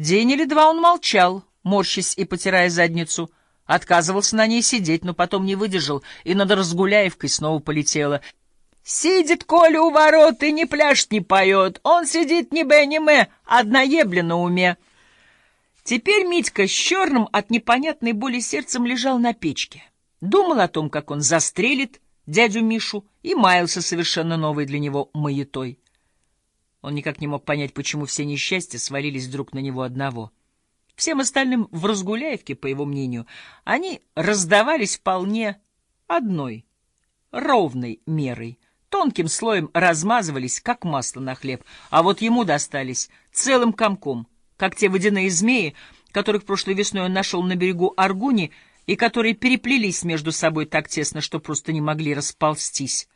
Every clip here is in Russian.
День или два он молчал, морщась и потирая задницу. Отказывался на ней сидеть, но потом не выдержал, и над Разгуляевкой снова полетела. «Сидит Коля у ворот и не пляшет, не поет. Он сидит ни бе, ни мэ, одна ебля на уме». Теперь Митька с черным от непонятной боли сердцем лежал на печке. Думал о том, как он застрелит дядю Мишу, и маялся совершенно новой для него маятой. Он никак не мог понять, почему все несчастья свалились вдруг на него одного. Всем остальным в Разгуляевке, по его мнению, они раздавались вполне одной, ровной мерой, тонким слоем размазывались, как масло на хлеб, а вот ему достались целым комком, как те водяные змеи, которых прошлой весной он нашел на берегу Аргуни и которые переплелись между собой так тесно, что просто не могли расползтись.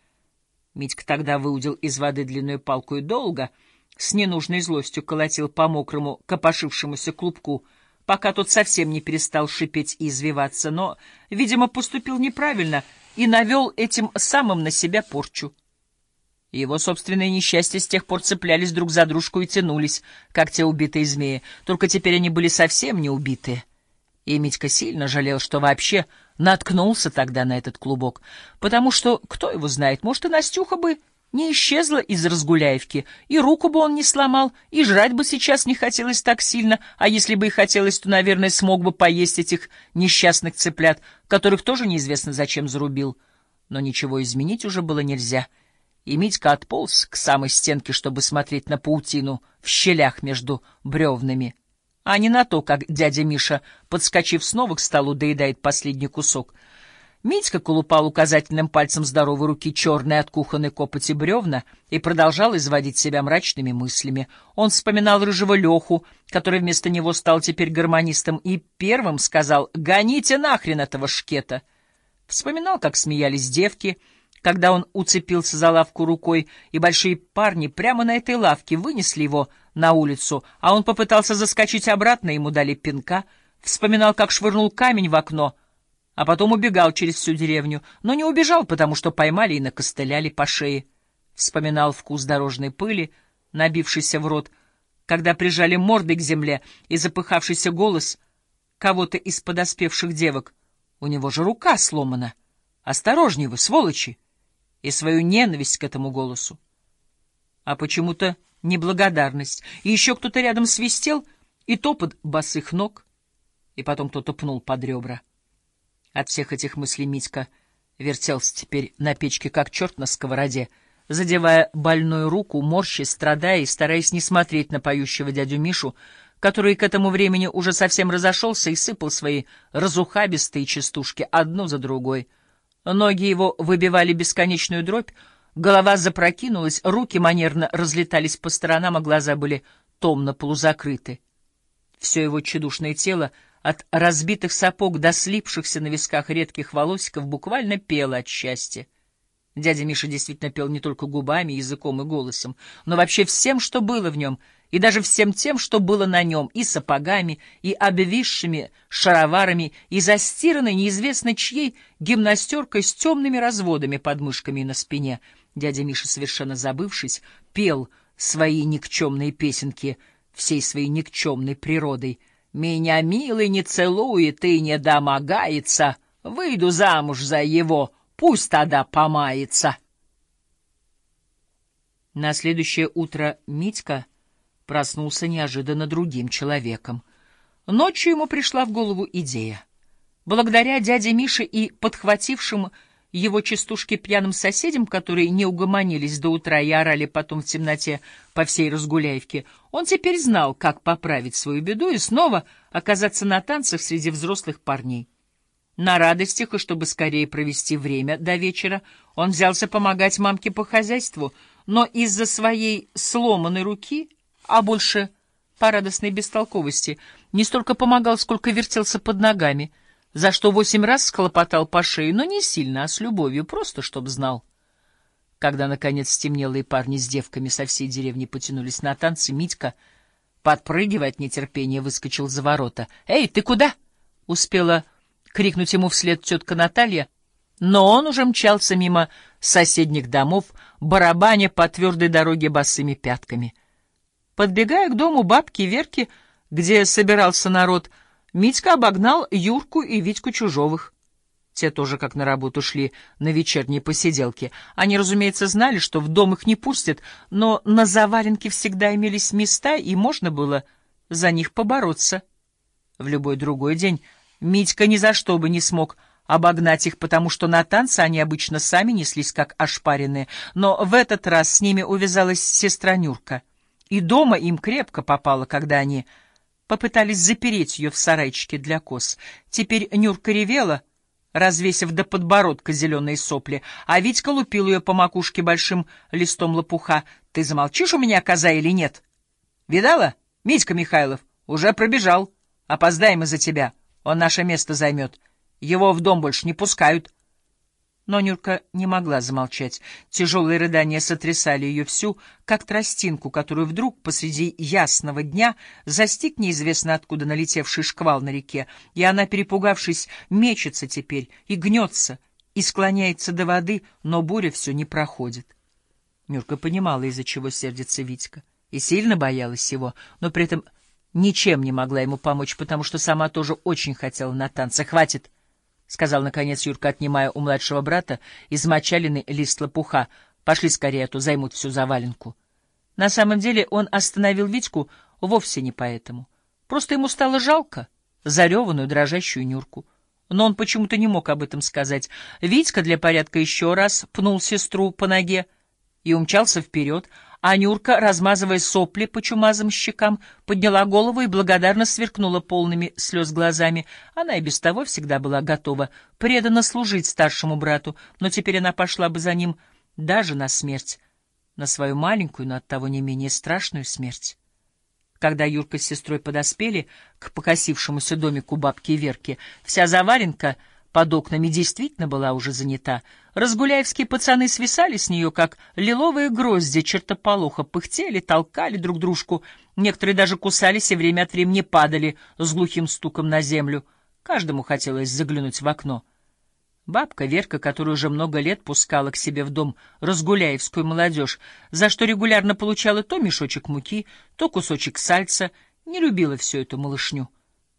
Митька тогда выудил из воды длинную палку и долго, с ненужной злостью колотил по мокрому, копошившемуся клубку, пока тот совсем не перестал шипеть и извиваться, но, видимо, поступил неправильно и навел этим самым на себя порчу. Его собственные несчастья с тех пор цеплялись друг за дружку и тянулись, как те убитые змеи, только теперь они были совсем не убитые. И Митька сильно жалел, что вообще наткнулся тогда на этот клубок, потому что, кто его знает, может, и Настюха бы не исчезла из Разгуляевки, и руку бы он не сломал, и жрать бы сейчас не хотелось так сильно, а если бы и хотелось, то, наверное, смог бы поесть этих несчастных цыплят, которых тоже неизвестно зачем зарубил. Но ничего изменить уже было нельзя, и Митька отполз к самой стенке, чтобы смотреть на паутину в щелях между бревнами а не на то, как дядя Миша, подскочив снова к столу, доедает последний кусок. Митька колупал указательным пальцем здоровой руки черные от кухонной копоти бревна и продолжал изводить себя мрачными мыслями. Он вспоминал рыжего Леху, который вместо него стал теперь гармонистом, и первым сказал «Гоните нахрен этого шкета!» Вспоминал, как смеялись девки — когда он уцепился за лавку рукой, и большие парни прямо на этой лавке вынесли его на улицу, а он попытался заскочить обратно, ему дали пинка, вспоминал, как швырнул камень в окно, а потом убегал через всю деревню, но не убежал, потому что поймали и накостыляли по шее. Вспоминал вкус дорожной пыли, набившийся в рот, когда прижали мордой к земле и запыхавшийся голос кого-то из подоспевших девок. У него же рука сломана. Осторожней вы, сволочи! и свою ненависть к этому голосу. А почему-то неблагодарность. И еще кто-то рядом свистел, и топот босых ног, и потом кто-то пнул под ребра. От всех этих мыслей Митька вертелся теперь на печке, как черт на сковороде, задевая больную руку, морщись, страдая и стараясь не смотреть на поющего дядю Мишу, который к этому времени уже совсем разошелся и сыпал свои разухабистые частушки одну за другой — Ноги его выбивали бесконечную дробь, голова запрокинулась, руки манерно разлетались по сторонам, а глаза были томно полузакрыты. Все его чудушное тело, от разбитых сапог до слипшихся на висках редких волосиков, буквально пело от счастья. Дядя Миша действительно пел не только губами, языком и голосом, но вообще всем, что было в нем — и даже всем тем, что было на нем, и сапогами, и обвисшими шароварами, и застиранной неизвестно чьей гимнастеркой с темными разводами под мышками и на спине. Дядя Миша, совершенно забывшись, пел свои никчемные песенки всей своей никчемной природой. «Меня, милый, не целует и не домогается, выйду замуж за его, пусть тогда помается». На следующее утро Митька проснулся неожиданно другим человеком. Ночью ему пришла в голову идея. Благодаря дяде Мише и подхватившим его частушки пьяным соседям, которые не угомонились до утра и орали потом в темноте по всей Разгуляевке, он теперь знал, как поправить свою беду и снова оказаться на танцах среди взрослых парней. На радостях, и чтобы скорее провести время до вечера, он взялся помогать мамке по хозяйству, но из-за своей сломанной руки а больше по радостной бестолковости, не столько помогал, сколько вертелся под ногами, за что восемь раз схлопотал по шее, но не сильно, а с любовью, просто чтоб знал. Когда, наконец, стемнело и парни с девками со всей деревни потянулись на танцы, Митька, подпрыгивая от нетерпения, выскочил за ворота. «Эй, ты куда?» — успела крикнуть ему вслед тетка Наталья, но он уже мчался мимо соседних домов, барабаня по твердой дороге босыми пятками — Подбегая к дому бабки Верки, где собирался народ, Митька обогнал Юрку и Витьку Чужовых. Те тоже как на работу шли на вечерние посиделки. Они, разумеется, знали, что в дом их не пустят, но на заваленке всегда имелись места, и можно было за них побороться. В любой другой день Митька ни за что бы не смог обогнать их, потому что на танцы они обычно сами неслись как ошпаренные, но в этот раз с ними увязалась сестра Нюрка. И дома им крепко попало, когда они попытались запереть ее в сарайчике для коз. Теперь Нюрка ревела, развесив до подбородка зеленые сопли, а Витька лупил ее по макушке большим листом лопуха. «Ты замолчишь у меня, коза, или нет?» «Видала? Митька Михайлов уже пробежал. Опоздаем из-за тебя. Он наше место займет». Его в дом больше не пускают. Но Нюрка не могла замолчать. Тяжелые рыдания сотрясали ее всю, как тростинку, которую вдруг посреди ясного дня застиг неизвестно откуда налетевший шквал на реке, и она, перепугавшись, мечется теперь и гнется, и склоняется до воды, но буря все не проходит. Нюрка понимала, из-за чего сердится Витька, и сильно боялась его, но при этом ничем не могла ему помочь, потому что сама тоже очень хотела на танцы. «Хватит!» — сказал, наконец, Юрка, отнимая у младшего брата измочаленный лист лопуха. — Пошли скорее, а то займут всю заваленку. На самом деле он остановил Витьку вовсе не поэтому. Просто ему стало жалко зареванную, дрожащую Нюрку. Но он почему-то не мог об этом сказать. Витька для порядка еще раз пнул сестру по ноге и умчался вперед, а Нюрка, размазывая сопли по чумазым щекам, подняла голову и благодарно сверкнула полными слез глазами. Она и без того всегда была готова преданно служить старшему брату, но теперь она пошла бы за ним даже на смерть, на свою маленькую, но оттого не менее страшную смерть. Когда Юрка с сестрой подоспели к покосившемуся домику бабки Верки, вся заваренка — под окнами действительно была уже занята. Разгуляевские пацаны свисали с нее, как лиловые грозди чертополоха, пыхтели, толкали друг дружку. Некоторые даже кусались и время от времени падали с глухим стуком на землю. Каждому хотелось заглянуть в окно. Бабка Верка, которая уже много лет пускала к себе в дом разгуляевскую молодежь, за что регулярно получала то мешочек муки, то кусочек сальца, не любила всю эту малышню.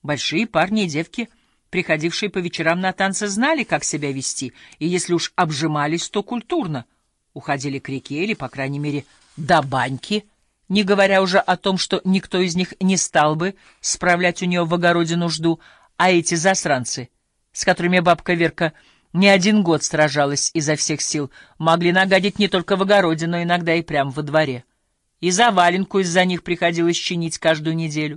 Большие парни и девки — приходившие по вечерам на танцы, знали, как себя вести, и если уж обжимались, то культурно. Уходили к реке или, по крайней мере, до баньки, не говоря уже о том, что никто из них не стал бы справлять у нее в огороде нужду, а эти засранцы, с которыми бабка Верка не один год сражалась изо всех сил, могли нагадить не только в огороде, но иногда и прямо во дворе. И заваленку из-за них приходилось чинить каждую неделю.